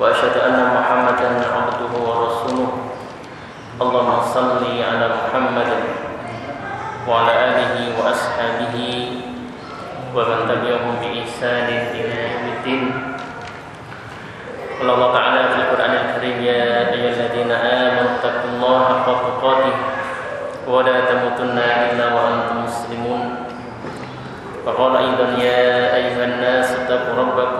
وأشهد أن محمدا عبده ورسوله اللهم صل على محمد وعلى آله وأصحابه ومن تبعهم بإحسان إلى يوم الدين قال الله تعالى في القرآن الكريم يا أيها الذين آمنوا اتقوا الله حق تقاته ولا تموتن إلا وأنتم مسلمون فقال أيضا يا أيها الناس اتقوا ربكم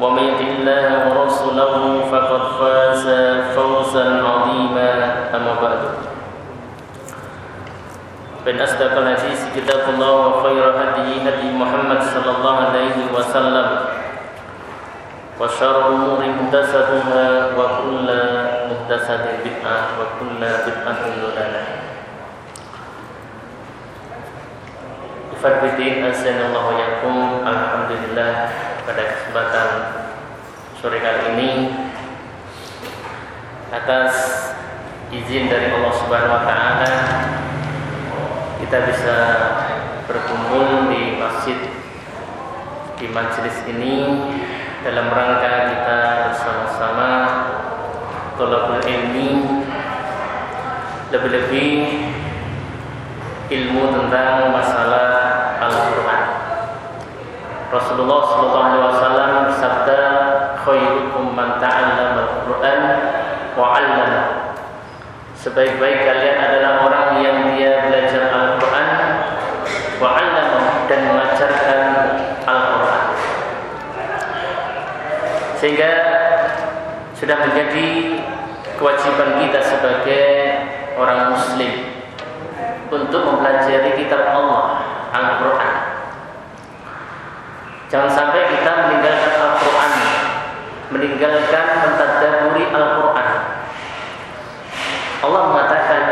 ومن يطع الله ورسوله فقد فاز فوزا عظيما. أما بعد. فإن أصدق الحديث كتاب الله وخير هدي هدي محمد صلى الله عليه وسلم وشر الأمور محدثاتها وكل محدثة بدعة وكل بدعة ضلالة. Fadbidin Azanallahu Yakum Alhamdulillah. Pada kesempatan sore kali ini atas izin dari Allah Subhanahu wa taala kita bisa berkumpul di masjid di majelis ini dalam rangka kita bersama-sama tolakul ilmi lebih-lebih ilmu tentang masalah Al-Quran. Rasulullah Sallallahu Alaihi Wasallam bersabda, "Khairukum man ta'allama Al-Quran wa 'allama." Sebaik-baik kalian adalah orang yang dia belajar Al-Quran wa 'allama dan mengajarkan Al-Quran. Sehingga sudah menjadi kewajiban kita sebagai orang muslim untuk mempelajari kitab Allah Al-Quran Jangan sampai kita meninggalkan Al-Quran. Meninggalkan mentadaburi Al-Quran. Allah mengatakan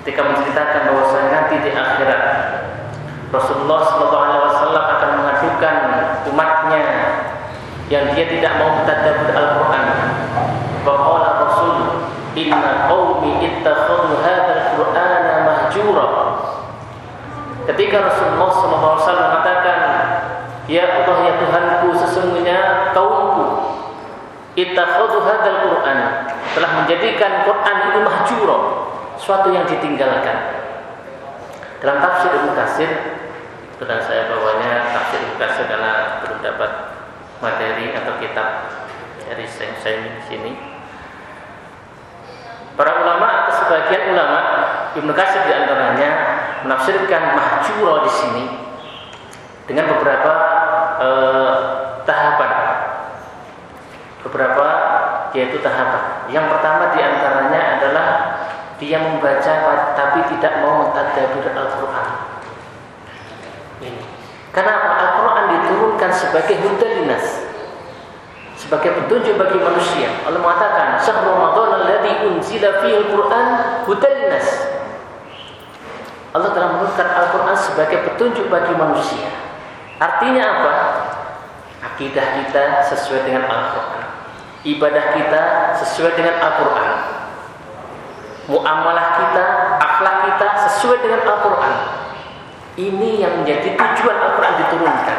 ketika menceritakan bahwasanya nanti di akhirat Rasulullah SAW akan mengadukan umatnya yang dia tidak mau mentadabur Al-Quran. Bahwa Rasul Inna qawmi ittakhadu hadzal Qur'ana mahjura. Ketika Rasulullah SAW mengatakan, Ya Allah ya Tuhanku, sesungguhnya kaumku ittakhadhu hadzal Qur'an telah menjadikan Quran itu mahjura, suatu yang ditinggalkan. Dalam tafsir Ibnu Katsir, saya bawanya tafsir Ibnu Katsir karena belum dapat materi atau kitab dari saya di sini. Para ulama atau sebagian ulama Ibnu Katsir di antaranya menafsirkan mahjura di sini dengan beberapa eh, tahapan. Beberapa yaitu tahapan. Yang pertama di antaranya adalah dia membaca tapi tidak mau mentadabur Al-Qur'an. Ini. Kenapa Al-Qur'an diturunkan sebagai hudalinas? sebagai petunjuk bagi manusia. Allah mengatakan, "Syahrul Ramadan alladzi unzila fihi al-Qur'an hudan linnas." Allah telah menurunkan Al-Qur'an sebagai petunjuk bagi manusia. Artinya apa? Akidah kita sesuai dengan Al-Qur'an. Ibadah kita sesuai dengan Al-Qur'an. Muamalah kita, akhlak kita sesuai dengan Al-Qur'an. Ini yang menjadi tujuan Al-Qur'an diturunkan.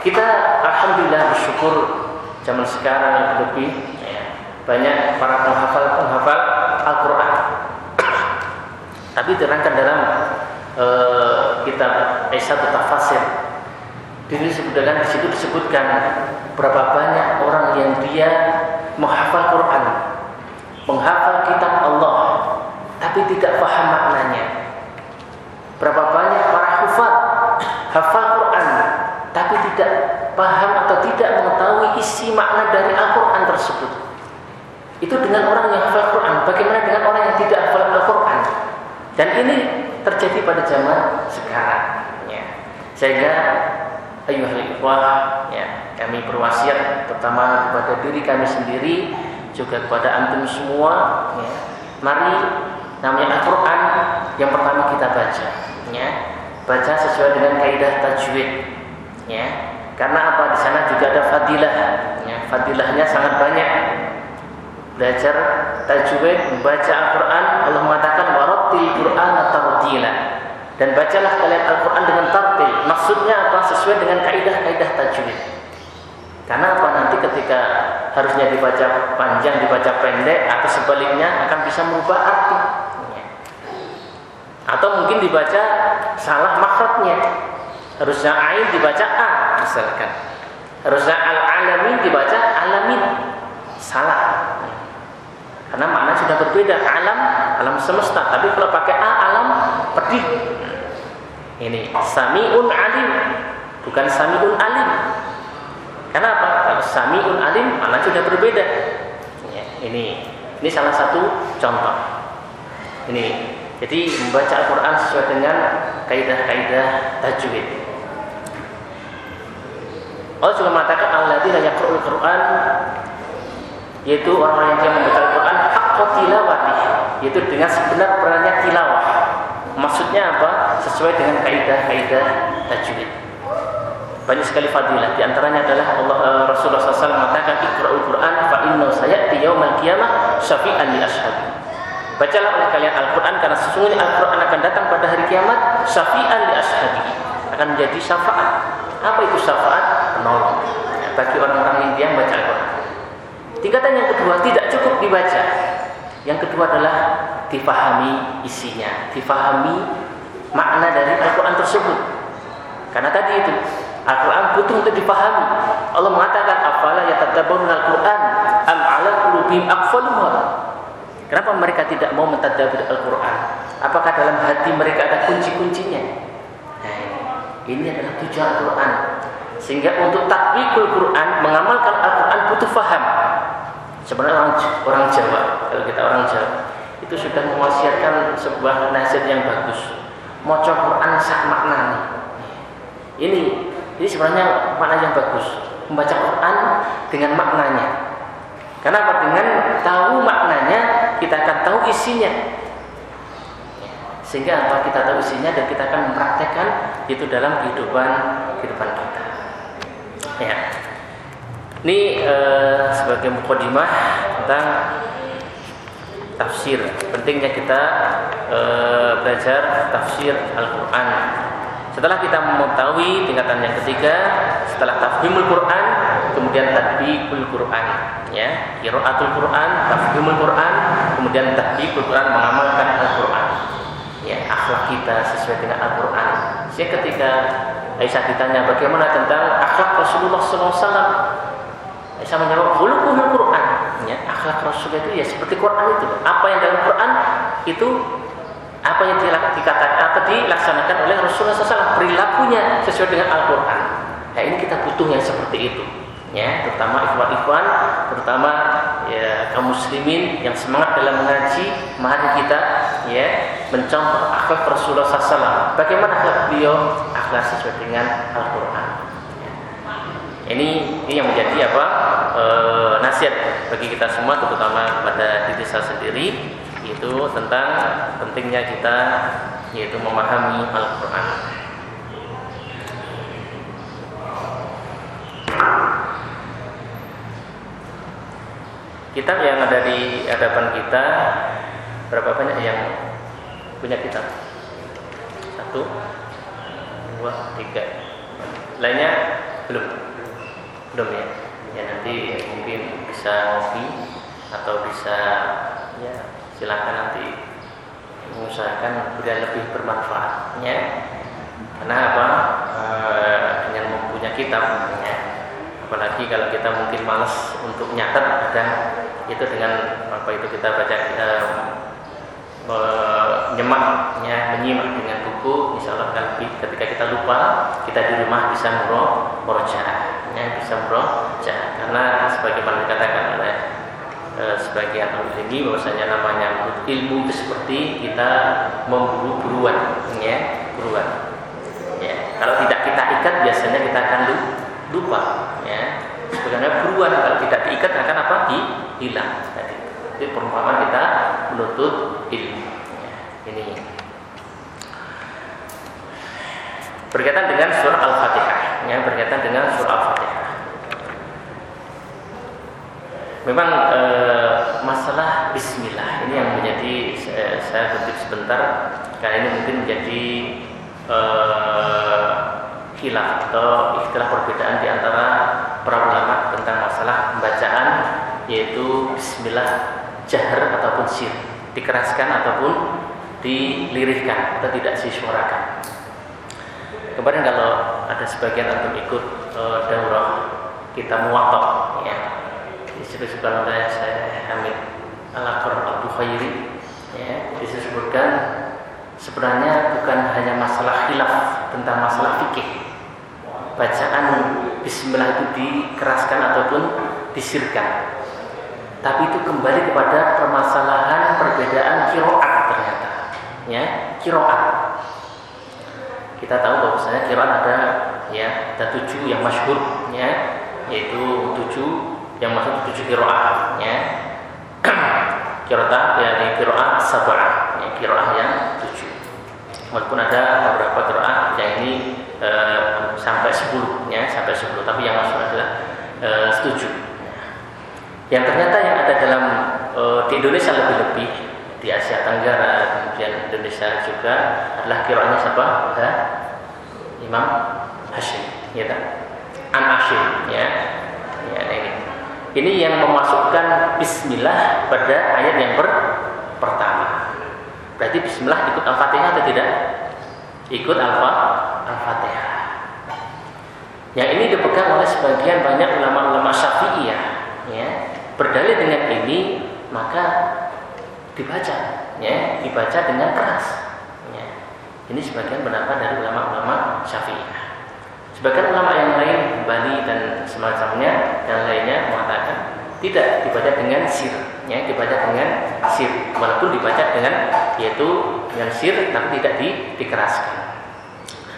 Kita alhamdulillah bersyukur zaman sekarang lebih ya, banyak para penghafal-penghafal Al-Qur'an. Tapi terangkan dalam uh, kitab Aisyah Tafsir. Di disebutkan di situ disebutkan berapa banyak orang dia menghafal Quran, menghafal kitab Allah, tapi tidak paham maknanya. Berapa banyak para hufat hafal Quran, tapi tidak paham atau tidak mengetahui isi makna dari Al-Quran tersebut. Itu dengan orang yang hafal Quran. Bagaimana dengan orang yang tidak hafal Al-Quran? Dan ini terjadi pada zaman sekarang. Ya. Sehingga ayuhal ikhwah, ya, kami berwasiat pertama kepada diri kami sendiri, juga kepada antum semua. Ya. Mari namanya Al-Quran yang pertama kita baca. Ya. Baca sesuai dengan kaidah tajwid. Ya. Karena apa? Di sana juga ada fadilah. Ya. Fadilahnya sangat banyak belajar tajwid, membaca Al-Quran, Allah mengatakan warattil Quran tartila. Dan bacalah kalian Al-Quran dengan tartil. Maksudnya apa? Sesuai dengan kaidah-kaidah tajwid. Karena apa? Nanti ketika harusnya dibaca panjang, dibaca pendek, atau sebaliknya akan bisa merubah arti. Atau mungkin dibaca salah makhrajnya. Harusnya ain dibaca a, misalkan. Harusnya al-alamin dibaca alamin. Salah. Karena makna sudah berbeda. Alam, alam semesta. Tapi kalau pakai A, alam pedih. Ini samiun alim, bukan samiun alim. Kenapa? Kalau samiun alim, makna sudah berbeda. Ya, ini, ini salah satu contoh. Ini, jadi membaca Al-Quran sesuai dengan kaidah-kaidah tajwid. Allah juga mengatakan alladzina yaqra'ul Qur'an yaitu orang-orang yang membaca Al-Quran haqqa tilawati yaitu dengan sebenar-benarnya tilawah. Maksudnya apa? Sesuai dengan kaidah-kaidah tajwid. Banyak sekali fadilah. Di antaranya adalah Allah uh, Rasulullah SAW mengatakan Iqra'ul Quran fa inna sayati yaumal qiyamah syafi'an li ashabi bacalah oleh kalian Al-Quran karena sesungguhnya Al-Quran akan datang pada hari kiamat syafi'an li ashabi akan menjadi syafaat. Apa itu syafaat? Penolong. Bagi orang-orang yang dia membaca Al-Quran. Tingkatan yang kedua tidak cukup dibaca. Yang kedua adalah difahami isinya, difahami makna dari Al-Quran tersebut. Karena tadi itu Al-Quran butuh untuk difahami. Allah mengatakan afala yatadabbarun Al-Quran am ala qulubihim. Kenapa mereka tidak mau mentadabbur Al-Quran? Apakah dalam hati mereka ada kunci-kuncinya? Nah, ini adalah tujuan Al-Quran. Sehingga untuk tatbikul Quran, mengamalkan Al-Quran butuh faham. Sebenarnya orang, orang Jawa, kalau kita orang Jawa, itu sudah mewasiatkan sebuah nasihat yang bagus. Moco Quran sak makna. Ini, ini sebenarnya makna yang bagus. Membaca Quran dengan maknanya. Kenapa? Dengan tahu maknanya, kita akan tahu isinya. Sehingga apa kita tahu isinya dan kita akan mempraktekkan itu dalam kehidupan kehidupan kita. Ya. Ini uh, sebagai mukadimah tentang tafsir. Pentingnya kita uh, belajar tafsir Al-Qur'an. Setelah kita mengetahui tingkatan yang ketiga, setelah tafhimul Quran, kemudian tadbikul Quran, ya, qiraatul Quran, tafhimul Quran, kemudian tadbikul Quran mengamalkan Al-Quran. Ya, akhlak kita sesuai dengan Al-Quran. Sehingga ketika Aisyah ditanya bagaimana tentang akhlak Rasulullah SAW, Aisyah menjawab, "Khuluquhul Quran." Ya, akhlak Rasul itu ya seperti Quran itu. Apa yang dalam Quran itu apa yang dikatakan atau dilaksanakan oleh Rasulullah SAW perilakunya sesuai dengan Al-Quran. Nah ini kita butuh yang seperti itu, ya terutama ikhwan-ikhwan, terutama ya kaum muslimin yang semangat dalam mengaji, mari kita ya mencontoh akhlak Rasulullah SAW. Bagaimana akhlak beliau? Akhlak sesuai dengan Al-Quran. Ini ini yang menjadi apa e, nasihat bagi kita semua, terutama pada diri saya sendiri itu tentang pentingnya kita yaitu memahami Al-Qur'an. Kitab yang ada di hadapan kita berapa banyak yang punya kitab? Satu, dua, tiga. Lainnya belum, belum ya. Ya nanti mungkin bisa ngopi atau bisa ya silahkan nanti mengusahakan biar lebih bermanfaatnya. Karena apa? E, mempunyai kitab ya, apalagi kalau kita mungkin malas untuk nyatet ada itu dengan apa itu kita baca uh, menyemaknya menyimak dengan buku Allah kan ketika kita lupa kita di rumah bisa muro murajaah ya bisa murajaah karena sebagaimana dikatakan oleh e, sebagian ahli ini bahwasanya namanya ilmu itu seperti kita memburu buruan ya buruan. Ya kalau tidak kita ikat biasanya kita akan lupa ya. Sebenarnya buruan kalau tidak diikat akan apa? Hilang tadi. Itu perumpamaan kita menuntut ilmu ya, ini berkaitan dengan surah al-fatihah. Ya berkaitan dengan surah al-fatihah. Memang e, masalah Bismillah ini yang menjadi saya, saya berhenti sebentar. Karena ini mungkin menjadi uh, khilaf atau istilah perbedaan di antara para ulama tentang masalah pembacaan yaitu bismillah jahar ataupun sir dikeraskan ataupun dilirihkan atau tidak disuarakan. Kemarin kalau ada sebagian antum ikut uh, daurah kita muwatok ya disebutkan oleh saya Hamid Al-Aqar Al-Bukhairi ya disebutkan sebenarnya bukan hanya masalah khilaf tentang masalah fikih. Bacaan bismillah itu dikeraskan ataupun disirkan. Tapi itu kembali kepada permasalahan perbedaan kiroat ternyata. Ya, kiroat. Kita tahu bahwasanya kiroat ada ya ada tujuh yang masyhur ya yaitu tujuh yang masuk tujuh kiroat ya. Kiroat ya kiroat sabah ya kiroat yang walaupun ada beberapa doa yang ini e, sampai 10 ya sampai 10 tapi yang masuk adalah e, setuju. Yang ternyata yang ada dalam e, di Indonesia lebih-lebih di Asia Tenggara kemudian Indonesia juga adalah kiranya siapa ada Imam Hashim ya kan An Hashim ya ya ini ini yang memasukkan Bismillah pada ayat yang ber pertama Berarti bismillah ikut Al-Fatihah atau tidak? Ikut Al-Fatihah. Yang ini dipegang oleh sebagian banyak ulama-ulama Syafi'iyah, ya. Berdalil dengan ini, maka dibaca, ya, dibaca dengan keras. Ya. Ini sebagian pendapat dari ulama-ulama Syafi'iyah. Sebagian ulama yang lain, Bali dan semacamnya dan lainnya mengatakan tidak dibaca dengan sir ya dibaca dengan sir walaupun dibaca dengan yaitu dengan sir tapi tidak di, dikeraskan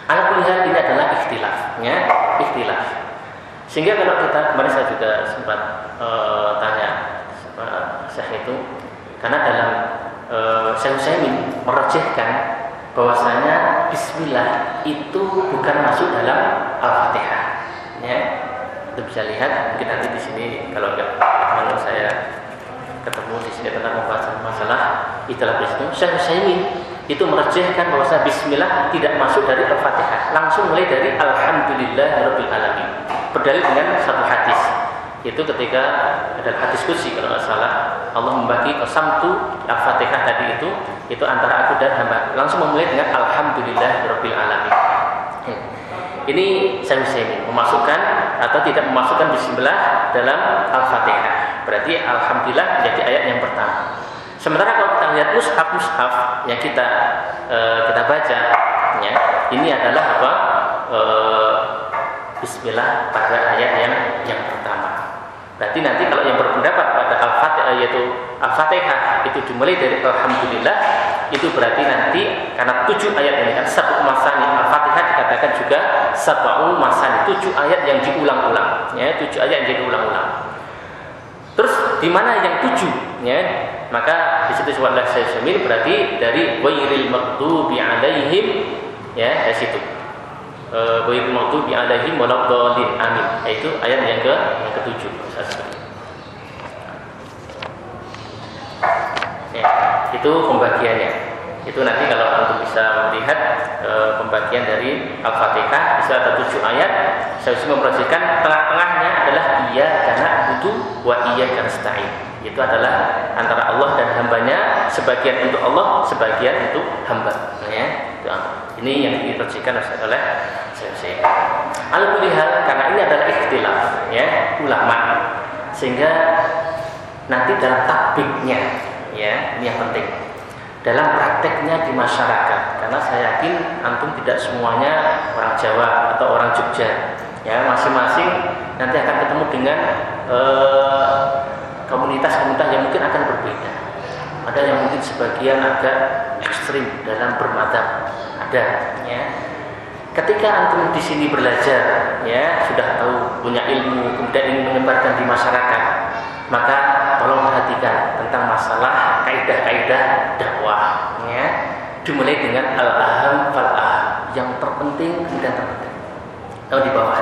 anak kuliah ini adalah ikhtilaf ya ikhtilaf sehingga kalau kita kemarin saya juga sempat e, tanya saya itu karena dalam e, saya saya merojehkan bahwasanya Bismillah itu bukan masuk dalam Al-Fatihah. Ya itu bisa lihat mungkin nanti di sini kalau enggak kalau saya ketemu di sini tentang membahas masalah istilah itu Syekh Utsaimin itu merjehkan bahwa bismillah tidak masuk dari Al-Fatihah. Langsung mulai dari alhamdulillahirabbil alamin. Berdalil dengan satu hadis itu ketika ada hadis kursi kalau nggak salah Allah membagi kesamtu Al-Fatihah tadi itu itu antara aku dan hamba langsung memulai dengan alhamdulillahirabbil alamin ini saya ini memasukkan atau tidak memasukkan bismillah dalam Al-Fatihah. Berarti alhamdulillah menjadi ayat yang pertama. Sementara kalau kita lihat mushaf mushaf yang kita e, kita baca ya, ini adalah apa? E, bismillah pada ayat yang yang pertama. Berarti nanti kalau yang berpendapat pada Al-Fatihah yaitu Al-Fatihah itu dimulai dari Alhamdulillah itu berarti nanti karena tujuh ayat ini kan satu masani Al-Fatihah dikatakan juga sab'u masani tujuh ayat yang diulang-ulang. Ya tujuh ayat yang diulang-ulang. Terus di mana yang tujuh? Ya maka di situ Allah saya semil berarti dari wairil maghdubi alaihim ya dari situ wairil maghdubi alaihim waladdallin amin yaitu ayat yang ke yang ketujuh. Ya, itu pembagiannya. Itu nanti kalau untuk bisa melihat e, pembagian dari Al-Fatihah bisa ada tujuh ayat. Saya bisa memperhatikan tengah-tengahnya adalah iya karena butuh wa iya karena itu adalah antara Allah dan hambanya sebagian untuk Allah sebagian untuk hamba. Ya ini yang diperhatikan oleh saya Alhamdulillah karena ini adalah ikhtilaf ya ulama. Sehingga nanti dalam takbiknya ya ini yang penting. Dalam prakteknya di masyarakat karena saya yakin antum tidak semuanya orang Jawa atau orang Jogja ya masing-masing nanti akan ketemu dengan eh, komunitas-komunitas yang mungkin akan berbeda. Ada yang mungkin sebagian agak ekstrim dalam bermadhab ada ya ketika antum di sini belajar ya sudah tahu punya ilmu kemudian ingin menyebarkan di masyarakat maka tolong perhatikan tentang masalah kaidah-kaidah dakwah ya. Dimulai dengan al-aham fal aham yang terpenting dan terpenting. Tahu di bawah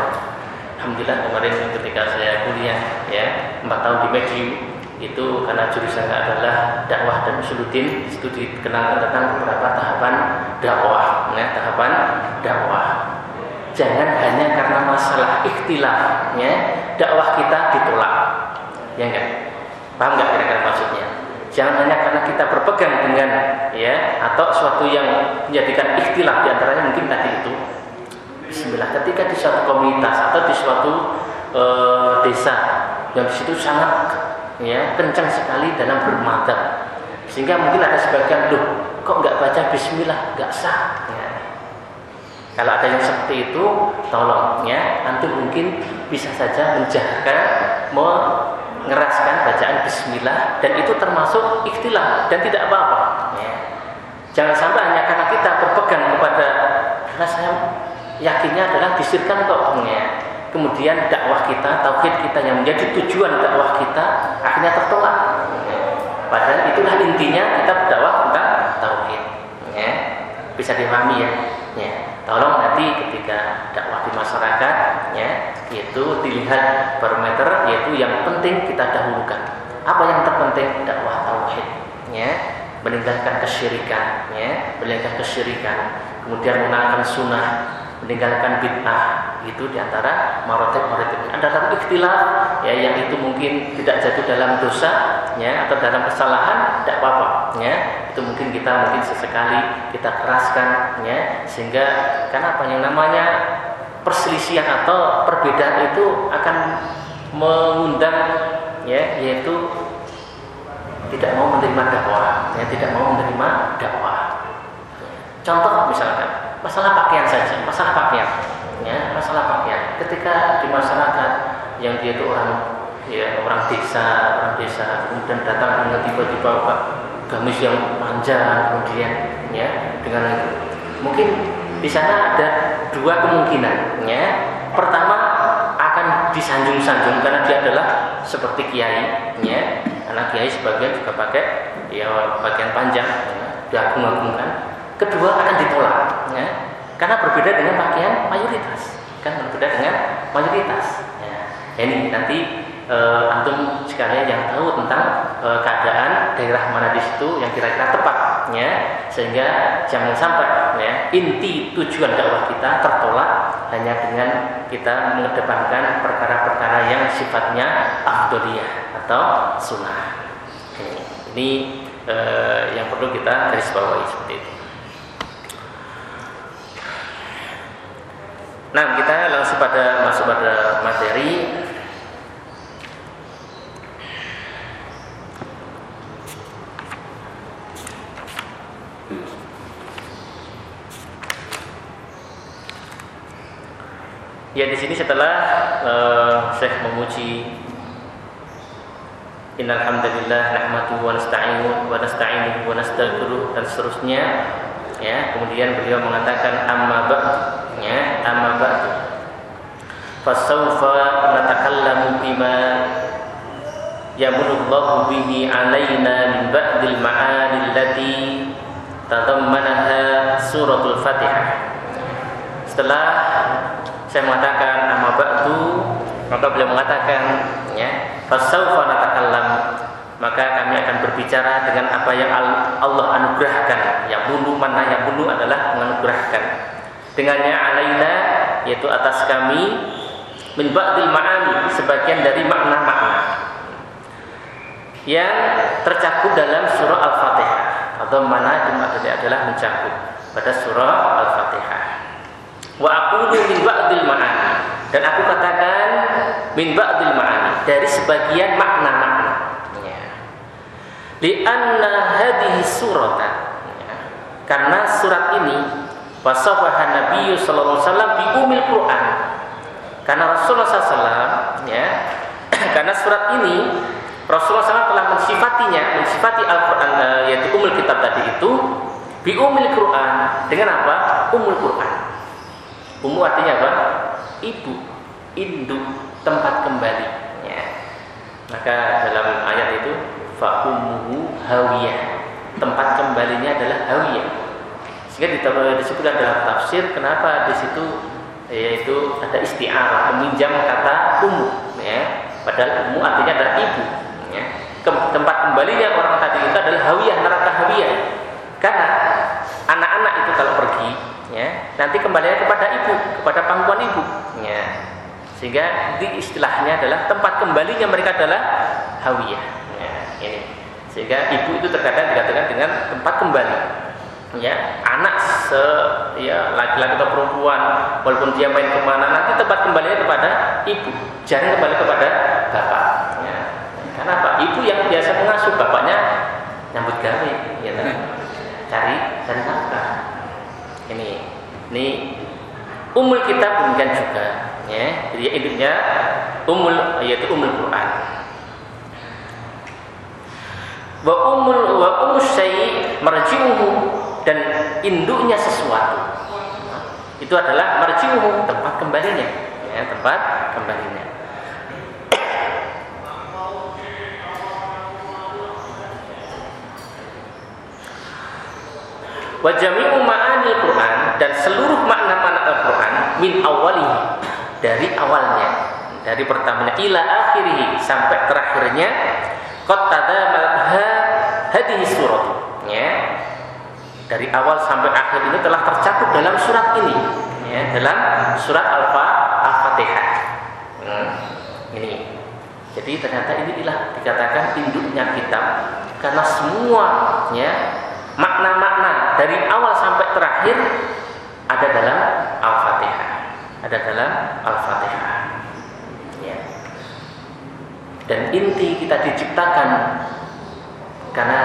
Alhamdulillah kemarin ketika saya kuliah ya empat tahun di Mediu itu karena jurusannya adalah dakwah dan usuluddin. Itu dikenalkan tentang beberapa tahapan dakwah ya tahapan dakwah. Jangan hanya karena masalah ikhtilaf ya dakwah kita ditolak. Ya enggak? Paham enggak kira-kira maksudnya? Jangan hanya karena kita berpegang dengan ya atau suatu yang menjadikan ikhtilaf di antaranya mungkin tadi itu. Bismillah ketika di suatu komunitas atau di suatu e, desa yang di situ sangat ya kencang sekali dalam bermata sehingga mungkin ada sebagian loh kok nggak baca Bismillah nggak sah ya. kalau ada yang seperti itu tolong ya nanti mungkin bisa saja menjaga mengeraskan bacaan bismillah dan itu termasuk ikhtilaf dan tidak apa-apa ya. Jangan sampai hanya karena kita berpegang kepada karena saya yakinnya adalah disirkan kok ya. Kemudian dakwah kita, tauhid kita yang menjadi tujuan dakwah kita akhirnya tertolak. Padahal itulah intinya kita berdakwah tentang tauhid. Ya. Bisa dipahami ya. ya. Tolong nanti ketika dakwah di masyarakat ya, itu dilihat barometer yaitu yang penting kita dahulukan. Apa yang terpenting dakwah tauhid ya, meninggalkan kesyirikan ya, meninggalkan kesyirikan, kemudian mengenalkan sunnah, meninggalkan bid'ah itu di antara marotib marotib ada satu ikhtilaf ya yang itu mungkin tidak jatuh dalam dosa ya atau dalam kesalahan tidak apa-apa ya. Itu mungkin kita mungkin sesekali kita keraskan ya sehingga karena apa? Yang namanya perselisihan atau perbedaan itu akan mengundang ya yaitu tidak mau menerima dakwah ya tidak mau menerima dakwah. Contoh misalkan masalah pakaian saja masalah pakaian ya masalah pakaian. Ketika di masyarakat yang dia itu orang ya orang desa orang desa kemudian datang dengan tiba-tiba gamis yang panjang kemudian ya dengan mungkin di sana ada dua kemungkinan ya. Pertama akan disanjung-sanjung karena dia adalah seperti kiai ya. Karena kiai sebagian juga pakai ya bagian panjang ya, diagung-agungkan. Kedua akan ditolak ya karena berbeda dengan pakaian mayoritas. Kan berbeda dengan mayoritas. Ya. Ini nanti e, antum sekalian yang tahu tentang e, keadaan daerah mana di situ yang kira-kira tepat ya sehingga jangan sampai ya inti tujuan dakwah kita tertolak hanya dengan kita mengedepankan perkara-perkara yang sifatnya afdoliyah atau sunnah. Ini e, yang perlu kita garis bawahi seperti itu Nah, kita langsung pada masuk pada materi. Ya di sini setelah uh, Syekh memuji Innal hamdalillah nahmadu wa nasta'inu wa nasta'inuhu wa nastaghfiruh dan seterusnya ya. Kemudian beliau mengatakan amma ba'du ya amma ba'du fasawfa natakallamu bima yamulullahu bihi alaina min ba'dil ma'ani allati tadammanaha suratul fatihah setelah saya mengatakan amma ba'du maka beliau mengatakan ya fasawfa natakallamu maka kami akan berbicara dengan apa yang Allah anugerahkan. Yang bulu mana yang bulu adalah menganugerahkan. Dengannya alaina yaitu atas kami min ba'dil ma'ani sebagian dari makna-makna yang tercakup dalam surah Al-Fatihah atau mana maksudnya adalah mencakup pada surah Al-Fatihah. Wa aqulu min ba'dil ma'ani dan aku katakan min ba'dil ma'ani dari sebagian makna-makna. Ya. Lianna hadhihi surata ya. karena surat ini wasafahan Nabi sallallahu alaihi wasallam bi umil Quran. Karena Rasulullah SAW ya karena surat ini Rasulullah SAW telah mensifatinya, mensifati Al-Quran eh, yaitu umul kitab tadi itu bi umil Quran dengan apa? Umul Quran. Umu artinya apa? Ibu, induk, tempat kembali. Ya. Maka dalam ayat itu fa ummuhu hawiyah. Tempat kembalinya adalah hawiyah. Sehingga disebutkan dalam tafsir kenapa di situ yaitu ada istiarah meminjam kata ummu ya. Padahal ummu artinya adalah ibu ya. tempat kembalinya orang tadi itu adalah hawiyah neraka hawiyah. Karena anak-anak itu kalau pergi ya nanti kembalinya kepada ibu kepada pangkuan ibu ya sehingga di istilahnya adalah tempat kembalinya mereka adalah hawiyah ya, ini sehingga ibu itu terkadang dikatakan dengan tempat kembali ya anak se ya laki-laki atau perempuan walaupun dia main ke mana nanti tempat kembalinya kepada ibu. Jangan kembali kepada bapak. Ya. karena apa? Ibu yang biasa mengasuh bapaknya nyambut gawe ya kan cari cari nafkah ini ini umul kitab demikian juga ya. Jadi intinya umul yaitu umul Quran. Wa umul wa umus syai marji'uhu dan induknya sesuatu. Itu adalah marji'uhu tempat kembalinya. Ya tempat kembalinya. Wa jami'u ma'ani Quran dan seluruh makna-makna Al-Quran min awali dari awalnya. Dari pertamanya ila akhirih sampai terakhirnya. Qad tadamalha hadhihi surat ya dari awal sampai akhir ini telah tercakup dalam surat ini ya dalam surat Al-Fa Al-Fatihah hmm, ini jadi ternyata inilah dikatakan induknya kitab karena semuanya makna-makna dari awal sampai terakhir ada dalam Al-Fatihah. Ada dalam Al-Fatihah. Ya. Dan inti kita diciptakan karena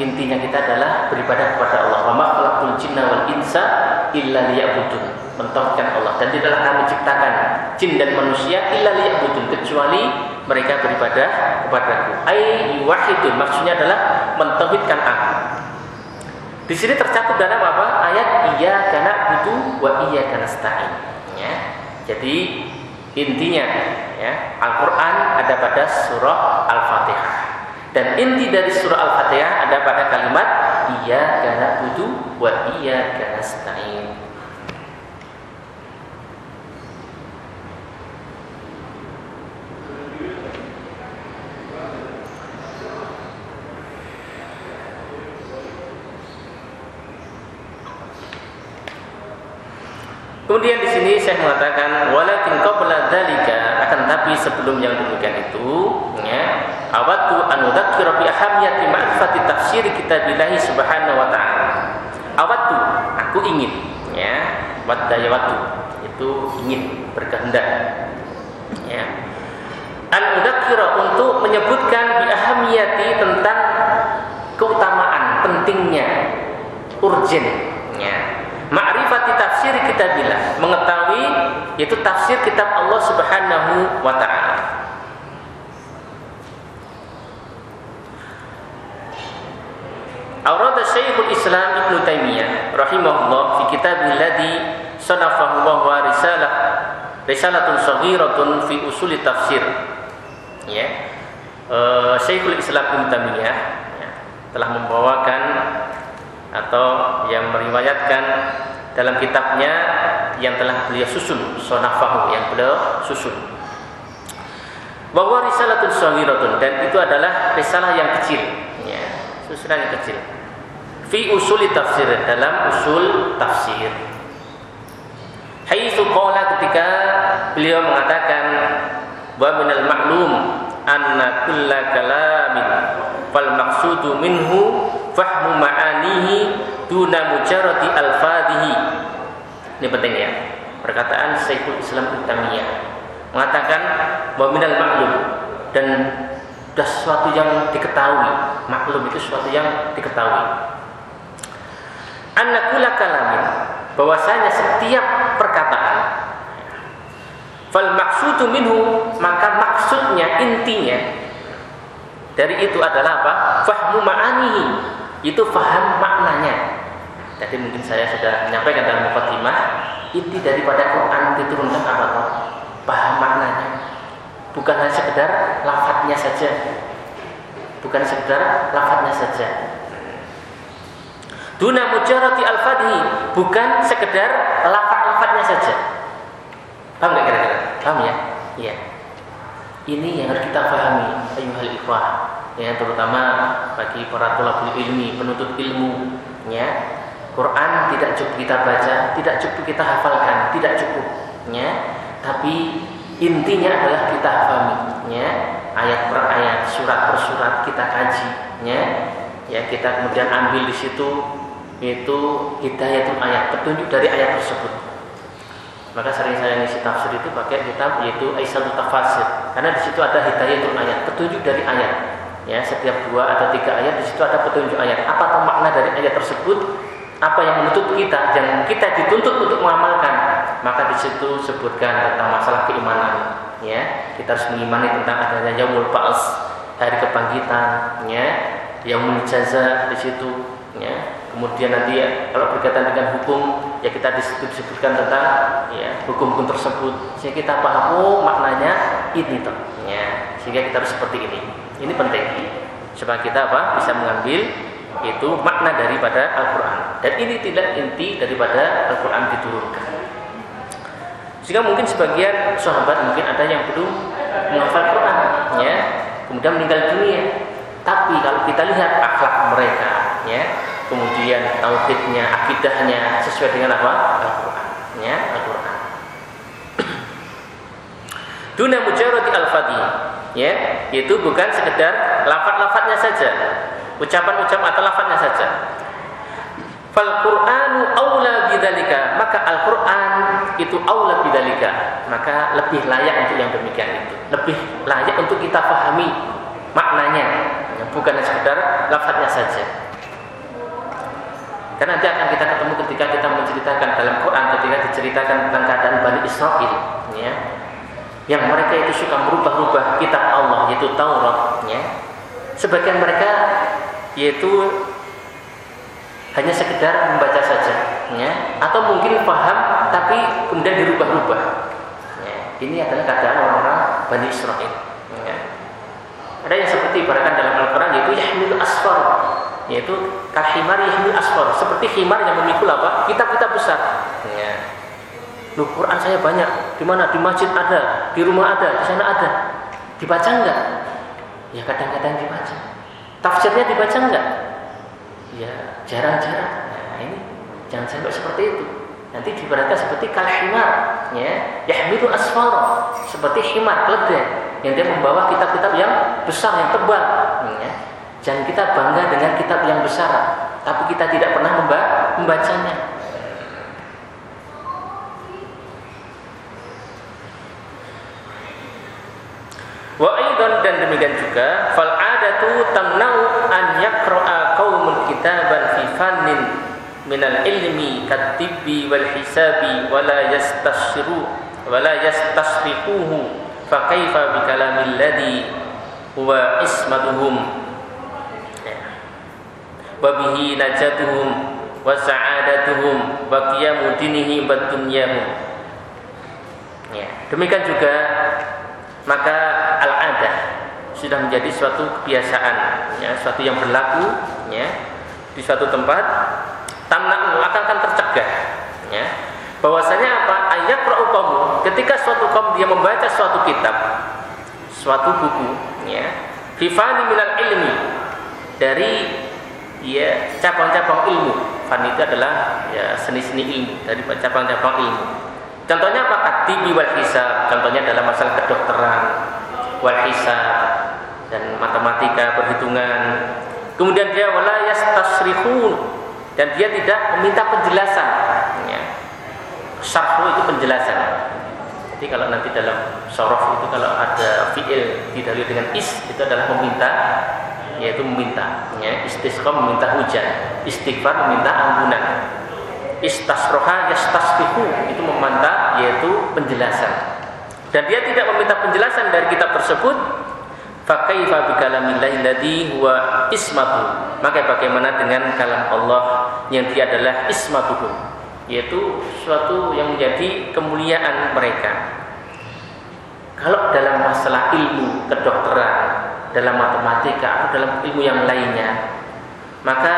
intinya kita adalah beribadah kepada Allah. Wa ma khalaqul jinna wal insa illa liya'budun. Mentauhidkan Allah dan tidaklah kami ciptakan jin dan manusia illa liya'budun kecuali mereka beribadah kepadaku. Ai yuwahidun maksudnya adalah mentauhidkan aku. Di sini tercakup dalam apa? Ayat iya karena butuh wa iya karena stain. Ya. Jadi intinya ya Al-Quran ada pada surah Al-Fatihah dan inti dari surah Al-Fatihah ada pada kalimat iya karena butuh wa iya karena stain. Kemudian di sini saya mengatakan walakin qabla dzalika akan tapi sebelum yang demikian itu ya awatu an udzakkira bi ahamiyati ma'rifati tafsir kitabillahi subhanahu wa ta'ala. Awatu aku ingin ya. Wadaya watu itu ingin berkehendak. Ya. An udzakkira untuk menyebutkan bi ahamiyati tentang keutamaan pentingnya urgen ya. Ma'rifati tafsir kitabillah mengetahui yaitu tafsir kitab Allah Subhanahu wa taala Aurada Syekhul Islam Ibnu Taimiyah rahimahullah fi kitabil ladzi sanafahu wa risalah risalatun saghiratun fi usuli tafsir. Ya. Uh, Syekhul Islam Ibnu Taimiyah ya, telah membawakan atau yang meriwayatkan dalam kitabnya yang telah beliau susun sonafahu yang beliau susun. Bahwa risalatun sawiratun dan itu adalah risalah yang kecil susunan yang kecil fi usuli tafsir dalam usul tafsir haitsu qala ketika beliau mengatakan wa minal maklum anna kulla kalamin fal maqsudu minhu fahmu ma'anihi duna mujarati alfadhihi. Ini penting ya. perkataan Syekhul Islam Utamiyah mengatakan bahwa minal maklum dan sudah sesuatu yang diketahui maklum itu sesuatu yang diketahui anakula kalamin bahwasanya setiap perkataan fal maksudu minhu maka maksudnya intinya dari itu adalah apa fahmu ma'anihi itu faham maknanya Tadi mungkin saya sudah menyampaikan dalam mukadimah inti daripada Quran diturunkan apa toh? Paham maknanya. Bukan hanya sekedar lafadznya saja. Bukan sekedar lafadznya saja. Duna mujarati al-fadhi bukan sekedar lafaz-lafaznya saja. Paham nggak kira-kira? Paham ya? Iya. Ini yang harus kita pahami, ayuhal ikhwah. Ya, terutama bagi para tulabul ilmi, penuntut ilmu, ya Quran tidak cukup kita baca, tidak cukup kita hafalkan, tidak cukup, ya. Tapi intinya adalah kita pahami, ya. Ayat per ayat, surat per surat kita kaji, ya. Ya, kita kemudian ambil di situ itu hidayatul ayat, petunjuk dari ayat tersebut. Maka sering saya ngisi tafsir itu pakai kitab yaitu Aisyah Tafasir, karena di situ ada hidayatul ayat, petunjuk dari ayat. Ya, setiap dua atau tiga ayat di situ ada petunjuk ayat. Apa makna dari ayat tersebut? apa yang menuntut kita dan kita dituntut untuk mengamalkan maka di situ sebutkan tentang masalah keimanan ya. Kita harus mengimani tentang adanya yaumul ba'ats hari kebangkitan ya. Yaumul jaza di situ ya. Kemudian nanti ya, kalau berkaitan dengan hukum ya kita disebutkan tentang ya hukum-hukum tersebut. Sehingga kita paham oh maknanya ini toh ya. Sehingga kita harus seperti ini. Ini penting. Supaya kita apa? Bisa mengambil itu makna daripada Al-Quran. Dan ini tidak inti daripada Al-Quran diturunkan sehingga mungkin sebagian sahabat mungkin ada yang belum menghafal Quran ya. Kemudian meninggal dunia. Tapi kalau kita lihat akhlak mereka ya kemudian tauhidnya akidahnya sesuai dengan apa? Al-Quran ya Al-Quran. Duna mujarati al-fadhi ya itu bukan sekedar lafat-lafatnya saja. Ucapan-ucapan atau lafaznya saja. Fal Qur'anu aula bidzalika, maka Al-Qur'an itu aula bidzalika, maka lebih layak untuk yang demikian itu. Lebih layak untuk kita pahami maknanya, bukan sekedar lafaznya saja. Karena nanti akan kita ketemu ketika kita menceritakan dalam Quran ketika diceritakan tentang keadaan Bani Israel, ya, yang mereka itu suka merubah-rubah kitab Allah yaitu Taurat, ya. Sebagian mereka yaitu hanya sekedar membaca saja ya. Atau mungkin paham tapi kemudian dirubah-rubah. Ya. ini adalah keadaan orang-orang Bani Israel ya. ada yang seperti barakan dalam Al-Quran yaitu yahmil asfar yaitu kahimar yahmil asfar. Seperti himar yang memikul apa? Kitab-kitab besar. Ya. Loh, Quran saya banyak. Di mana? Di masjid ada di rumah ada di sana ada. Dibaca enggak? Ya kadang-kadang dibaca. Tafsirnya dibaca enggak? Ya, jarang-jarang. Nah, ini jangan sampai seperti itu. Nanti dibaratkan seperti kalhimar, ya, yahmilu asfar, seperti himar keledai yang dia membawa kitab-kitab yang besar, yang tebal. Ya. Jangan kita bangga dengan kitab yang besar, tapi kita tidak pernah membacanya. Wa aidan dan demikian juga fal adatu tamna'u an yaqra'a kitaban fi fannin min al ilmi katibbi wal hisabi wa la yastashiru wa la yastasriquhu fa kaifa bi kalamil ladhi huwa ismatuhum wa bihi najatuhum wa sa'adatuhum wa qiyamu dinihim wa dunyahum ya demikian juga maka al-adah sudah menjadi suatu kebiasaan ya suatu yang berlaku ya di suatu tempat tamna'u akan akan tercegah ya bahwasanya apa ayat kaum ketika suatu kaum dia membaca suatu kitab suatu buku ya fifani minal ilmi dari ya cabang-cabang ilmu fan itu adalah ya seni-seni ilmu dari cabang-cabang ilmu Contohnya apa? Katibi wal hisab. Contohnya dalam masalah kedokteran, wal hisab dan matematika, perhitungan. Kemudian dia wala yastasrihun dan dia tidak meminta penjelasan. Ya. syarhu itu penjelasan. Jadi kalau nanti dalam sorof itu kalau ada fiil didalil dengan is itu adalah meminta yaitu meminta ya istisqa meminta hujan istighfar meminta ampunan istasroha yastasfihu itu meminta yaitu penjelasan dan dia tidak meminta penjelasan dari kitab tersebut fakaifa bikalamillahi alladhi huwa ismatu maka bagaimana dengan kalam Allah yang dia adalah ismatuhu yaitu suatu yang menjadi kemuliaan mereka. Kalau dalam masalah ilmu kedokteran, dalam matematika atau dalam ilmu yang lainnya, maka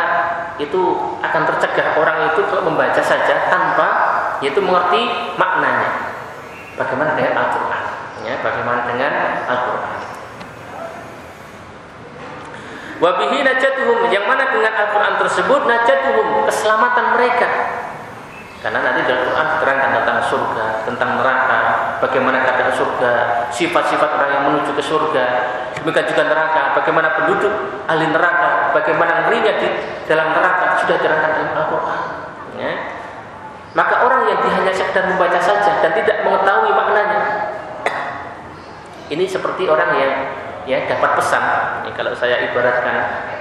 itu akan tercegah orang itu kalau membaca saja tanpa yaitu mengerti maknanya. Bagaimana dengan Al-Qur'an? Ya, bagaimana dengan Al-Qur'an? Wabihi najatuhum yang mana dengan Al-Quran tersebut najatuhum keselamatan mereka karena nanti dalam Quran diterangkan tentang surga, tentang neraka, bagaimana keadaan surga, sifat-sifat orang yang menuju ke surga, demikian juga neraka, bagaimana penduduk ahli neraka, bagaimana ngerinya di dalam neraka sudah diterangkan dalam Al-Quran. Ya. Maka orang yang hanya sekedar membaca saja dan tidak mengetahui maknanya, ini seperti orang yang ya dapat pesan. Ya, kalau saya ibaratkan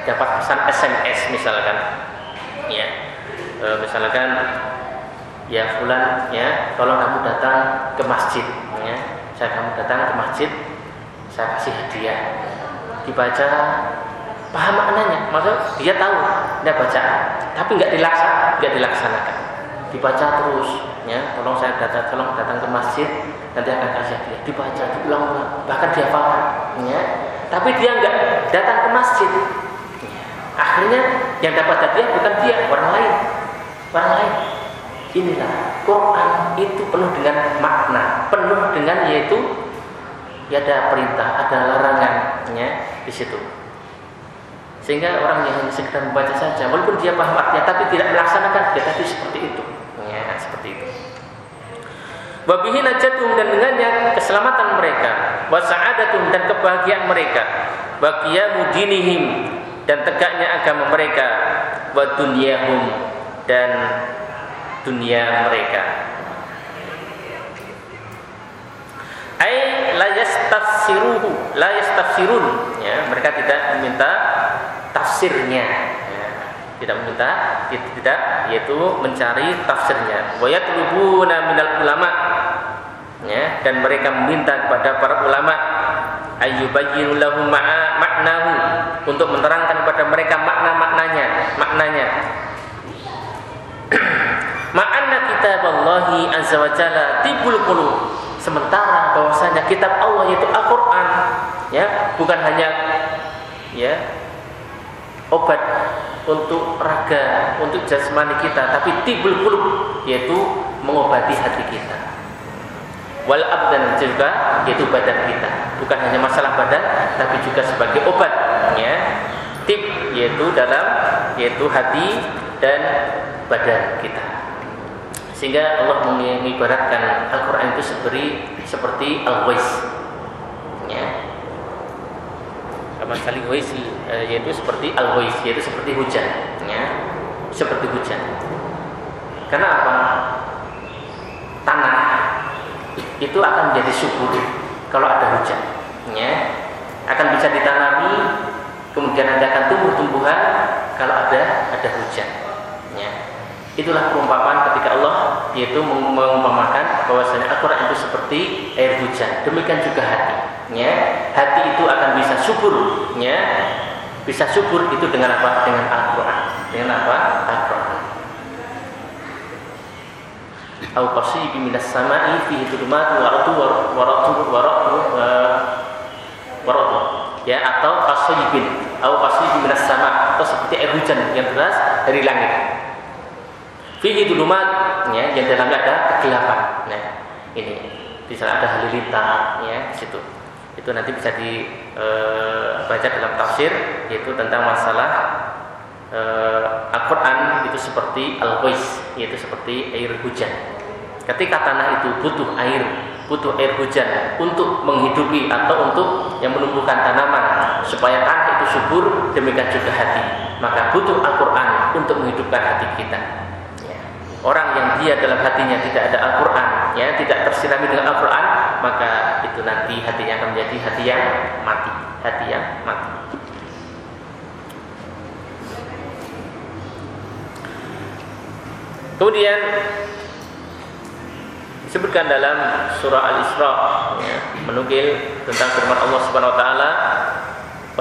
dapat pesan SMS misalkan, ya, e, misalkan ya fulan ya tolong kamu datang ke masjid. Ya saya kamu datang ke masjid saya kasih hadiah. Dibaca paham maknanya? Maksud dia tahu dia baca tapi nggak dilaksanakan nggak dilaksanakan. Dibaca terus ya tolong saya datang tolong datang ke masjid nanti akan kasih hadiah dibaca diulang-ulang bahkan dihafalkan ya tapi dia nggak datang ke masjid ya. akhirnya yang dapat hadiah bukan dia orang lain orang lain inilah Quran itu penuh dengan makna, penuh dengan yaitu ya ada perintah, ada larangannya di situ. Sehingga orang yang sekedar membaca saja, walaupun dia paham artinya, tapi tidak melaksanakan, dia tadi seperti itu. Ya, seperti itu. Wabihi najatum dan dengannya keselamatan mereka, wasa'adatum dan kebahagiaan mereka, baqiyamu dinihim dan tegaknya agama mereka, wa dunyahum dan dunia mereka. Ai la yastafsiruhu, la yastafsirun, ya, mereka tidak meminta tafsirnya. Tidak meminta tidak yaitu mencari tafsirnya. Wa yatlubuna minal ulama ya, dan mereka meminta kepada para ulama ayyubayyinu lahum maknahu untuk menerangkan kepada mereka makna-maknanya, maknanya. Ma'anna kitab Allahi azza wa jalla tibul qulub. Sementara bahwasanya kitab Allah yaitu Al-Qur'an ya, bukan hanya ya obat untuk raga, untuk jasmani kita, tapi tibul qulub yaitu mengobati hati kita. Wal abdan juga yaitu badan kita. Bukan hanya masalah badan, tapi juga sebagai obat ya. Tip yaitu dalam yaitu hati dan badan kita. Sehingga Allah mengibaratkan Al-Quran itu seperti seperti al-wais. Ya. Sama sekali wais eh, yaitu seperti al-wais, yaitu seperti hujan, ya. Seperti hujan. Karena apa? Tanah itu akan menjadi subur kalau ada hujan, ya. Akan bisa ditanami, kemudian nanti akan tumbuh tumbuhan kalau ada ada hujan, Itulah perumpamaan ketika Allah yaitu mengumpamakan bahwasanya Al-Qur'an itu seperti air hujan. Demikian juga hati. Ya. Hati itu akan bisa subur, ya. Bisa subur itu dengan apa? Dengan Al-Qur'an. Dengan apa? Al-Qur'an. Au qasibin minas sama'i fihi dhulumatu wa ratu wa ratu wa ratu wa ratu ya atau qasibin au qasibin minas sama' atau seperti air hujan yang deras dari langit Fihi dulumat ya, yang dalamnya ada kegelapan. Nah, ini di sana ada halilintar ya di situ. Itu nanti bisa dibaca e, dalam tafsir yaitu tentang masalah e, Al-Qur'an itu seperti al-qais, yaitu seperti air hujan. Ketika tanah itu butuh air, butuh air hujan untuk menghidupi atau untuk yang menumbuhkan tanaman supaya tanah itu subur, demikian juga hati. Maka butuh Al-Qur'an untuk menghidupkan hati kita. Orang yang dia dalam hatinya tidak ada Al-Quran, ya, tidak tersirami dengan Al-Quran, maka itu nanti hatinya akan menjadi hati yang mati, hati yang mati. Kemudian disebutkan dalam surah Al-Isra ya, menukil tentang firman Allah Subhanahu wa taala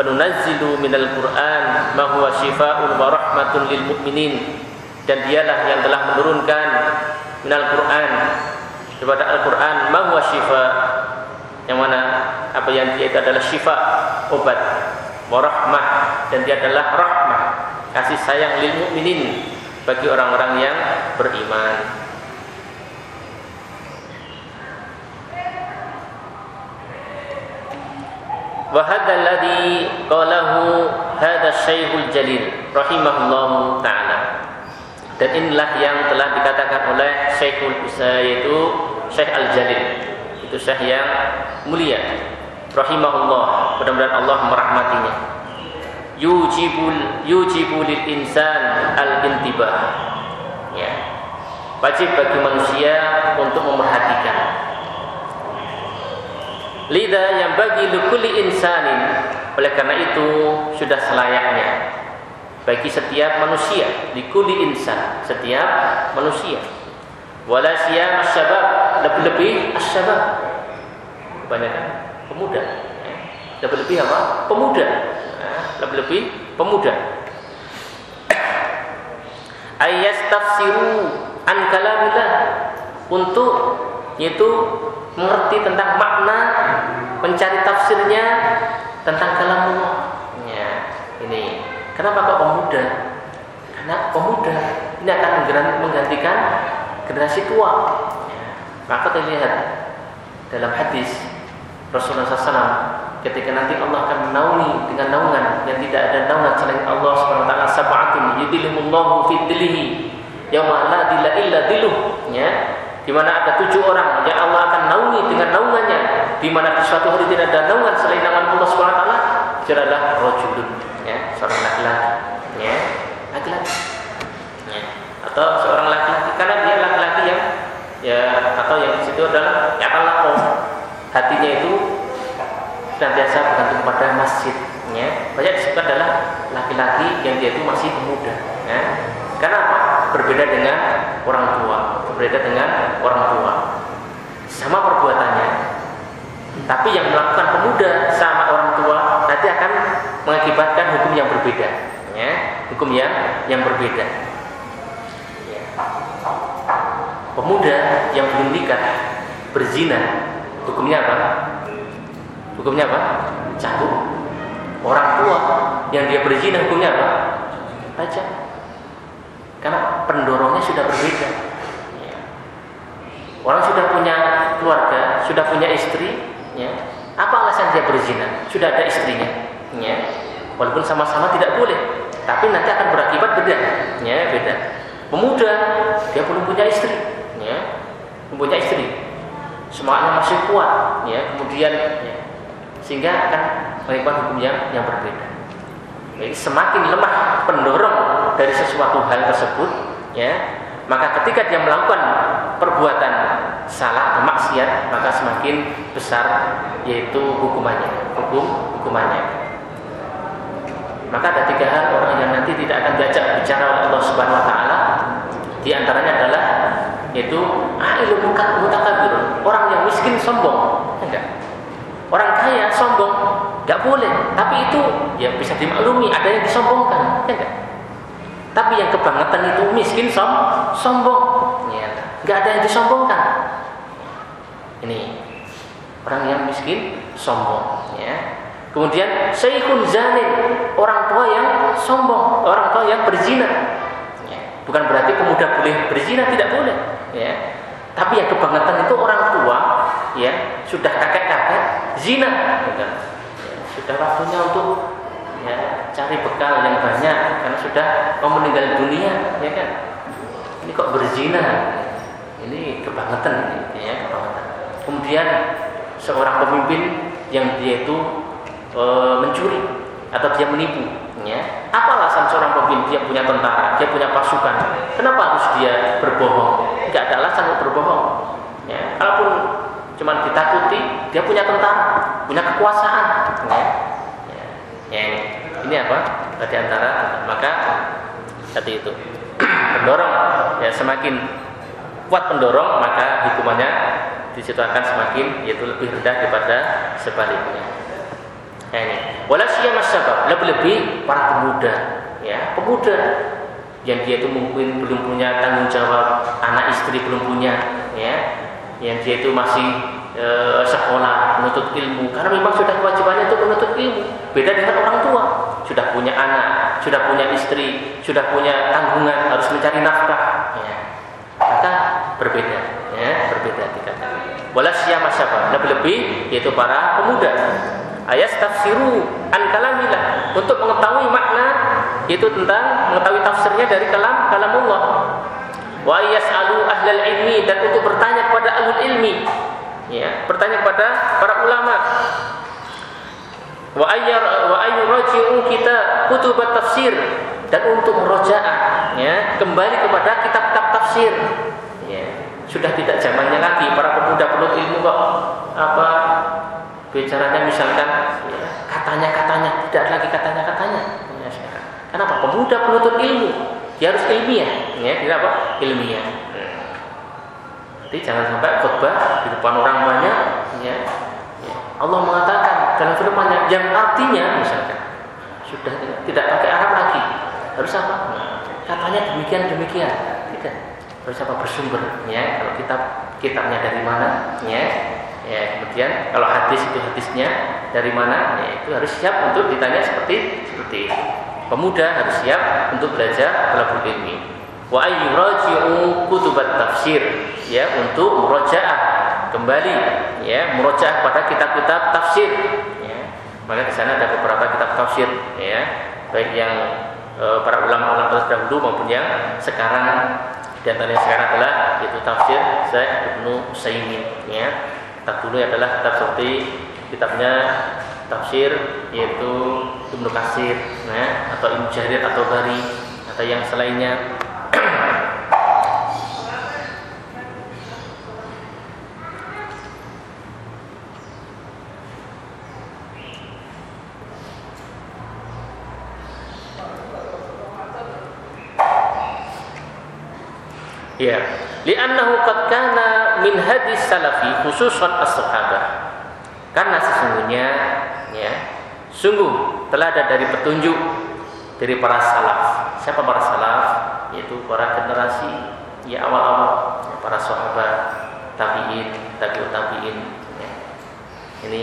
nunazzilu minal Qur'an syifaa'un wa rahmatun lil mu'minin dan dialah yang telah menurunkan minal Quran. Kepada Al-Quran mahwa syifa? Yang mana apa yang dia itu adalah syifa obat warahmah. Dan dia adalah rahmah kasih sayang lil mukminin bagi orang-orang yang beriman. Wa hadha alladhi qalahu hadha syekhul jalil rahimahullahu taala dan inilah yang telah dikatakan oleh Syekhul yaitu Syekh Al-Jalil. Itu Syekh yang mulia. Rahimahullah. Mudah-mudahan Allah merahmatinya. Yujibul yujibul insan al-intibah. Ya. Wajib bagi manusia untuk memerhatikan. Lidah yang bagi lukuli insanin oleh karena itu sudah selayaknya bagi setiap manusia likuli insan setiap manusia. Wala siyam asyabab lebih-lebih asyabab kebanyakan pemuda. Lebih-lebih apa? Pemuda. Lebih-lebih pemuda. Ayas tafsiru an kalamillah. Untuk yaitu mengerti tentang makna mencari tafsirnya tentang kalamullah Kenapa kok pemuda? Karena pemuda ini akan menggantikan generasi tua. Maka kita lihat dalam hadis Rasulullah SAW ketika nanti Allah akan menaungi dengan naungan yang tidak ada naungan selain Allah SWT sab'atun yudilhumullahu fi dhillihi yauma la dilla illa dhilluh ya di mana ada tujuh orang yang Allah akan naungi dengan naungannya di mana di suatu hari tidak ada naungan selain naungan Allah SWT adalah rajulun ya seorang laki-laki ya. Laki-laki. Ya. Atau seorang laki-laki. Karena dia laki-laki yang ya atau yang situ adalah ya kalau hatinya itu biasa bergantung pada masjid ya. Banyak disebut adalah laki-laki yang dia itu masih pemuda ya. Karena apa? Berbeda dengan orang tua. Berbeda dengan orang tua. Sama perbuatannya. Tapi yang melakukan pemuda sama orang mengakibatkan hukum yang berbeda. Ya hukum yang yang berbeda. Ya. pemuda yang belum nikah berzina hukumnya apa? Hukumnya apa? Cabut orang tua yang dia berzina hukumnya apa? Pajak. Karena pendorongnya sudah berbeda. Orang sudah punya keluarga sudah punya istri ya. Apa alasan dia berzina? Sudah ada istrinya ya walaupun sama-sama tidak boleh tapi nanti akan berakibat beda. Ya beda. Pemuda dia belum punya istri. Ya mempunyai istri. Semangatnya masih kuat. Ya kemudian ya, sehingga akan mengikat hukum yang yang berbeda. Jadi semakin lemah pendorong dari sesuatu hal tersebut ya maka ketika dia melakukan perbuatan salah atau maksiat maka semakin besar yaitu hukumannya. Hukum hukumannya maka ada tiga hal orang yang nanti tidak akan diajak bicara oleh Allah Subhanahu wa taala. Di antaranya adalah yaitu ailu mutakabir, orang yang miskin sombong. Enggak. Orang kaya sombong enggak boleh, tapi itu ya bisa dimaklumi ada yang disombongkan, enggak. Tapi yang kebangetan itu miskin som sombong. Ya, enggak ada yang disombongkan. Ini orang yang miskin sombong, ya. Kemudian syekhun zanin, orang tua yang sombong, orang tua yang berzina. Ya. Bukan berarti pemuda boleh berzina, tidak boleh. Ya. Tapi yang kebangetan itu orang tua, ya sudah kakek-kakek zina, ya. sudah waktunya untuk ya cari bekal yang banyak karena sudah mau meninggal dunia, ya kan? Ini kok berzina? Ini kebangetan, ya kebangetan. Kemudian seorang pemimpin yang dia itu e, mencuri atau dia menipu ya apa alasan seorang pemimpin dia punya tentara, dia punya pasukan. Kenapa harus dia berbohong? Tidak ada alasan untuk berbohong. Ya, kalaupun cuma ditakuti, dia punya tentara, punya kekuasaan. Ya, ya, ya ini apa? Di antara maka tadi itu pendorong ya semakin kuat pendorong maka hukumannya di situ akan semakin yaitu lebih rendah daripada sebaliknya. Nah ini, walasia masyarakat lebih-lebih para pemuda, ya pemuda. Yang dia itu mungkin belum punya tanggung jawab, anak istri belum punya, ya, yang dia itu masih e, sekolah menuntut ilmu, karena memang sudah kewajibannya untuk menuntut ilmu. Beda dengan orang tua, sudah punya anak, sudah punya istri, sudah punya tanggungan, harus mencari nafkah, ya. maka berbeda, ya, berbeda tingkatnya. Walasia masyarakat lebih-lebih yaitu para pemuda ayat tafsiru an kalamillah untuk mengetahui makna itu tentang mengetahui tafsirnya dari kalam kalam Allah wa yas'alu ahlal ilmi dan untuk bertanya kepada ahlul ilmi. Ya bertanya kepada para ulama. Wa ayyar wa ayyuraji'u kita kutub tafsir dan untuk merojaah ya kembali kepada kitab-kitab tafsir. Ya sudah tidak zamannya lagi para pemuda penuntut ilmu kok apa bicaranya misalkan ya, katanya-katanya tidak lagi katanya-katanya ya, kenapa pemuda penuntut ilmu. Dia harus ilmiah ya dia apa? Ilmiah. Jadi jangan sampai khutbah di depan orang banyak ya, ya. Allah mengatakan dalam firman-Nya yang artinya misalkan sudah tidak pakai Arab lagi. Harus apa? Katanya demikian demikian. Tidak. Harus apa? Bersumber ya. Kalau kitab kitabnya dari mana ya Ya, kemudian kalau hadis itu hadisnya dari mana? Ya, itu harus siap untuk ditanya seperti seperti itu. Pemuda harus siap untuk belajar talabul ilmi. Wa ayyuraji'u kutubat tafsir ya untuk murojaah kembali ya murojaah pada kitab-kitab tafsir ya. Maka di sana ada beberapa kitab tafsir ya baik yang e, para ulama-ulama terdahulu maupun yang sekarang dan yang sekarang adalah itu tafsir saya Ibnu Saimin ya kitab dulu adalah kitab seperti kitabnya tafsir yaitu Ibnu Kasir nah, atau Ibnu Jarir atau Bari atau yang selainnya. Ya, li'annahu qad min hadis salafi khususan as-sahabah. Karena sesungguhnya ya, sungguh telah ada dari petunjuk dari para salaf. Siapa para salaf? Yaitu para generasi ya awal-awal ya, para sahabat, tabi'in, tabi'ut tabi'in ya. Ini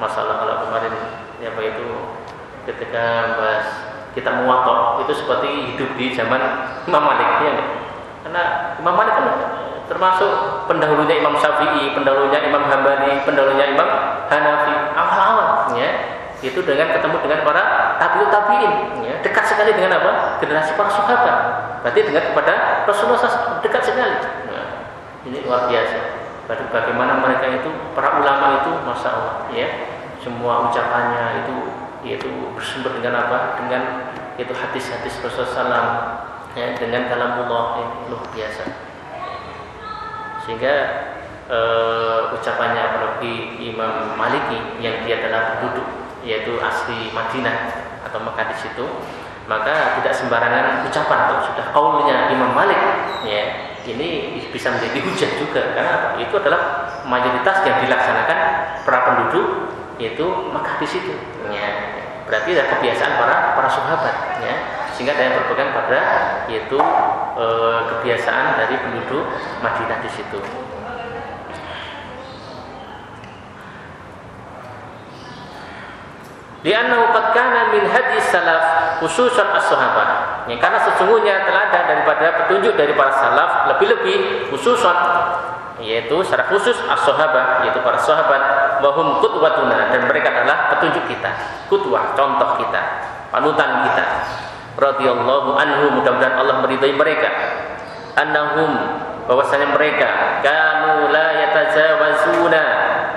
masalah kalau kemarin ya apa itu ketika bahas kita muwatta itu seperti hidup di zaman Imam Malik ya karena Imam Malik kan termasuk pendahulunya Imam Syafi'i, pendahulunya Imam Hambali, pendahulunya Imam Hanafi, awal-awal ya. Itu dengan ketemu dengan para tabiut tabiin, ya. dekat sekali dengan apa? Generasi para sahabat. Berarti dengan kepada Rasulullah SAW dekat sekali. Nah, ini luar biasa. Berarti bagaimana mereka itu para ulama itu, masya Allah, ya. Semua ucapannya itu yaitu bersumber dengan apa? Dengan itu hadis-hadis Rasulullah SAW ya, dengan kalamullah yang luar biasa sehingga uh, ucapannya apalagi Imam Maliki yang dia adalah penduduk yaitu asli Madinah atau Mekah di situ maka tidak sembarangan ucapan kalau sudah kaulnya Imam Malik ya ini bisa menjadi hujah juga. Karena itu adalah mayoritas yang dilaksanakan para penduduk yaitu Mekah di situ ya. Berarti ada kebiasaan para para sahabat ya. Sehingga ada yang berpegang pada yaitu e, kebiasaan dari penduduk Madinah di situ. Di qad min hadis salaf khususan as-sahabat. Ya, karena sesungguhnya telah ada daripada petunjuk dari para salaf lebih-lebih khususan yaitu secara khusus as-sahabat yaitu para sahabat wahum qudwatuna dan mereka adalah petunjuk kita, kutwah contoh kita, panutan kita radhiyallahu anhu mudah-mudahan Allah meridai mereka. Annahum bahwasanya mereka kanu la yatajawazuna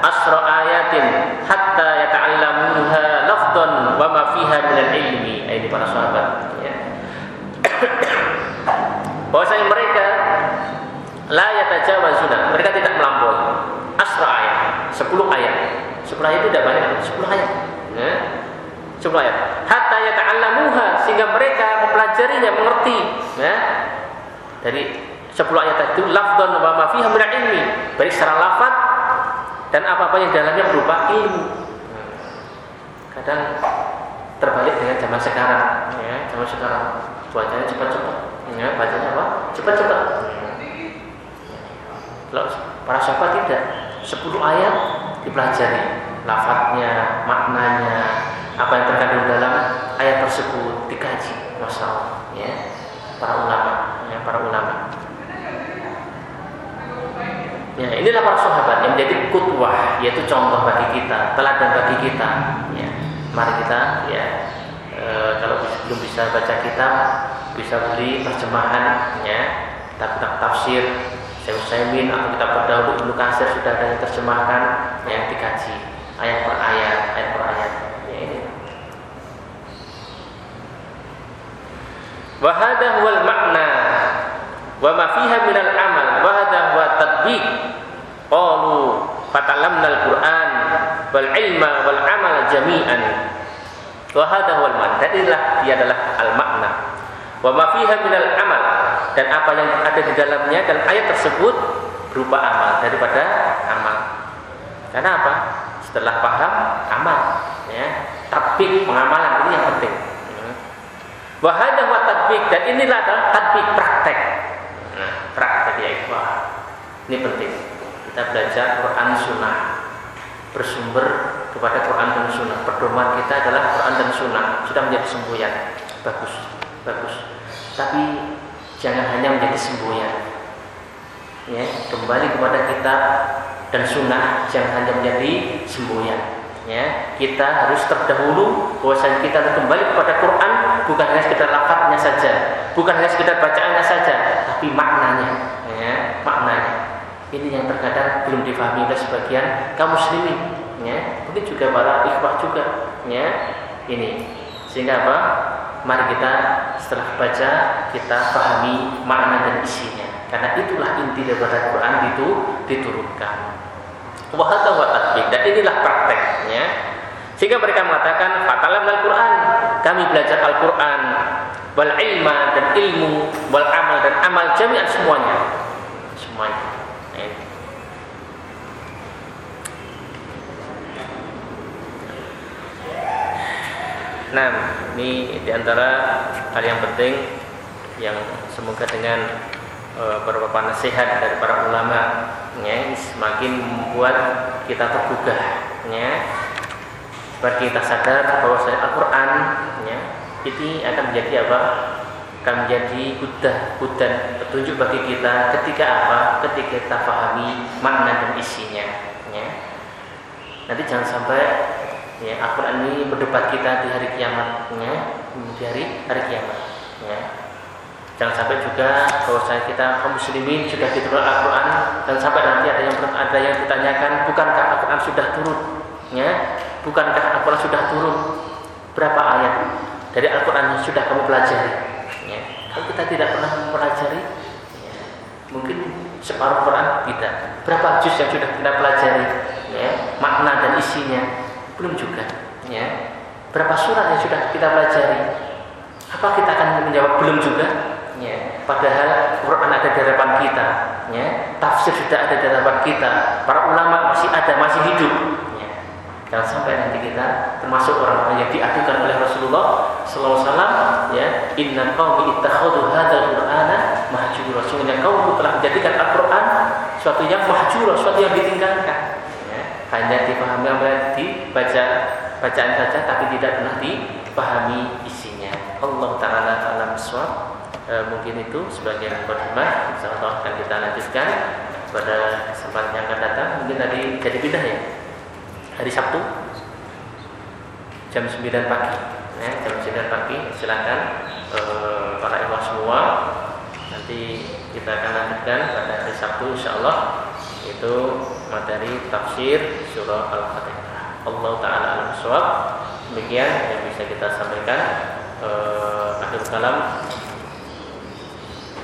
asra ayatin hatta yata'allamuha lafdhan wa ma fiha min al-ilmi ini para sahabat ya. bahwasanya mereka la yatajawazuna mereka tidak melampaui asra ayat. 10 ayat. 10 ayat itu tidak banyak 10 ayat. Ya. 10 ayat hatta yata'allamuha sehingga mereka mempelajarinya mengerti ya. dari 10 ayat itu lafdhan wa ma fiha min ilmi. Baik secara lafaz dan apa-apa yang dalamnya berupa ilmu. Kadang terbalik dengan zaman sekarang ya. Zaman sekarang bacanya cepat-cepat ya. Bacanya apa? Cepat-cepat. Kalau para sahabat tidak 10 ayat dipelajari lafadznya maknanya apa yang terkandung dalam ayat tersebut dikaji masalah ya para ulama ya para ulama Ya, inilah para sahabat yang menjadi kutwah, yaitu contoh bagi kita, teladan bagi kita. Ya, mari kita ya e, kalau belum bisa baca kitab, bisa beli terjemahan ya, kitab-kitab tafsir Syekh Utsaimin atau kitab terdahulu Ibnu Katsir sudah ada yang terjemahkan yang dikaji ayat per ayat, ayat per ayat. Ya, ini. Wahada wal makna wa ma fiha minal amal. Wa hadha huwa tatbiq qalu fatalamna al-Qur'an wal ilma wal amal jami'an. Wa hadha huwa al-makna inilah dia adalah al-makna wa ma fiha minal amal. Dan apa yang ada di dalamnya dan ayat tersebut berupa amal daripada amal. Karena apa? Setelah paham amal ya. Tatbik pengamalan ini yang penting Wahada wa tatbik dan inilah adalah tatbik praktek Nah, praktek ya ikhwah. Ini penting. Kita belajar Quran Sunnah bersumber kepada Quran dan Sunnah. Pedoman kita adalah Quran dan Sunnah. Sudah menjadi semboyan. Bagus, bagus. Tapi jangan hanya menjadi semboyan. Ya, kembali kepada kitab dan sunnah jangan hanya menjadi semboyan ya kita harus terdahulu bahwasanya kita kembali kepada Quran bukan hanya sekedar lafadznya saja bukan hanya sekedar bacaannya saja tapi maknanya. Ya maknanya. Ini yang terkadang belum difahami oleh sebagian kaum muslimin. Ya mungkin juga para ikhwah juga. Ya ini. Sehingga apa? Mari kita setelah baca kita pahami makna dan isinya. Karena itulah inti daripada Quran itu diturunkan Wahata wa dan inilah prakteknya. Sehingga mereka mengatakan fatalam al-Quran. Kami belajar Al-Quran wal ilma dan ilmu wal amal dan amal jami'an semuanya. Semuanya. Nah, ini di antara hal yang penting yang semoga dengan beberapa nasihat dari para ulama ya, semakin membuat kita tergugah ya. Seperti kita sadar bahwa Al-Quran ya, ini akan menjadi apa? akan menjadi hudan, hudan petunjuk bagi kita ketika apa? Ketika kita pahami makna dan isinya. Ya. Nanti jangan sampai ya Al-Quran ini berdebat kita di hari kiamat, ya, di hari hari kiamat. Ya. Jangan sampai juga kalau saya kita kaum muslimin sudah diturunkan Al-Quran dan sampai nanti ada yang ada yang ditanyakan, bukankah Al-Quran sudah turun? Ya, bukankah Al-Quran sudah turun? Berapa ayat dari Al-Quran yang sudah kamu pelajari? Ya, kalau kita tidak pernah mempelajari, ya, mungkin separuh Quran tidak. Berapa juz yang sudah kita pelajari? Ya, makna dan isinya belum juga. Ya, berapa surat yang sudah kita pelajari? Apa kita akan menjawab belum juga? Ya. Padahal Quran ada di hadapan kita ya. Tafsir sudah ada di hadapan kita. Para ulama masih ada masih hidup ya. Jangan sampai nanti kita termasuk orang-orang yang diadukan oleh Rasulullah sallallahu alaihi wasallam ya. Inna qaumi ittakhadhu hadzal qur'ana mahjura. Sungguhnya kaum telah menjadikan Al-Qur'an suatu yang mahjura suatu yang ditinggalkan ya. Hanya dipahami oleh dibaca bacaan saja tapi tidak pernah dipahami isinya. Allah taala alam suara e, mungkin itu sebagian pertemuan insyaallah akan kita lanjutkan pada kesempatan yang akan datang. Mungkin tadi jadi pindah ya? Hari Sabtu jam 9 pagi. Ya, jam 9 pagi. Silakan e, para ikhwah semua. Nanti kita akan lanjutkan pada hari Sabtu insyaallah itu materi tafsir surah Al-Fatihah. Allah taala alam demikian yang bisa kita sampaikan. Uh, akhir kalam